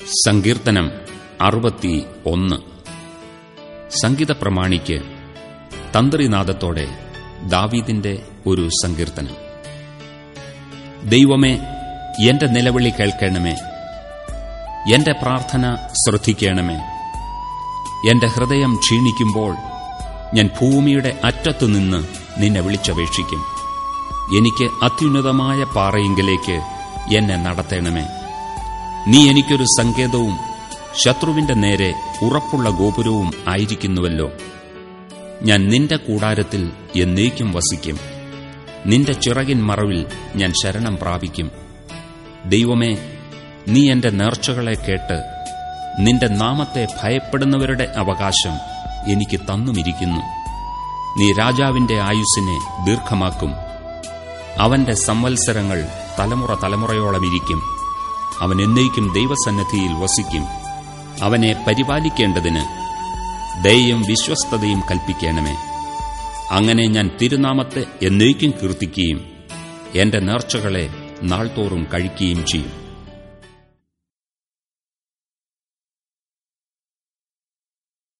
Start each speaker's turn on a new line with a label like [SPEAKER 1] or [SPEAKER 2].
[SPEAKER 1] സങ്കീർത്തനം അറുപത്തി ഒന്ന്. സംഗീത പ്രമാണിക്ക് തന്ത്രിനാദത്തോടെ ദാവീദിന്റെ ഒരു സങ്കീർത്തനം. ദൈവമേ എന്റെ നിലവിളി കേൾക്കണമേ. എന്റെ പ്രാർത്ഥന ശ്രദ്ധിക്കണമേ. എന്റെ ഹൃദയം ക്ഷീണിക്കുമ്പോൾ ഞാൻ ഭൂമിയുടെ അറ്റത്തുനിന്ന് നിന്നെ വിളിച്ചപേക്ഷിക്കും. എനിക്ക് അത്യുന്നതമായ പാറയെങ്കിലേക്ക് എന്നെ നടത്തണമേ. നീ എനിക്കൊരു സങ്കേതവും ശത്രുവിന്റെ നേരെ ഉറപ്പുള്ള ഗോപുരവും ആയിരിക്കുന്നുവല്ലോ. ഞാൻ നിന്റെ കൂടാരത്തിൽ എന്നേക്കും വസിക്കും. നിന്റെ ചിറകിൻ മറവിൽ ഞാൻ ശരണം പ്രാപിക്കും. ദൈവമേ നീ എന്റെ നേർച്ചകളെ കേട്ട് നിന്റെ നാമത്തെ ഭയപ്പെടുന്നവരുടെ അവകാശം എനിക്ക് തന്നുമിരിക്കുന്നു. നീ രാജാവിന്റെ ആയുസ്സിനെ ദീർഘമാക്കും. അവന്റെ സംവത്സരങ്ങൾ തലമുറ തലമുറയോളം ഇരിക്കും. അവൻ എന്നേക്കും ദൈവസന്നിധിയിൽ വസിക്കും. അവനെ പരിപാലിക്കേണ്ടതിന് ദയയും വിശ്വസ്തതയും കൽപ്പിക്കണമേ. അങ്ങനെ ഞാൻ തിരുനാമത്തെ എന്നേക്കും കീർത്തിക്കുകയും എന്റെ നേർച്ചകളെ നാൾതോറും കഴിക്കുകയും ചെയ്യും.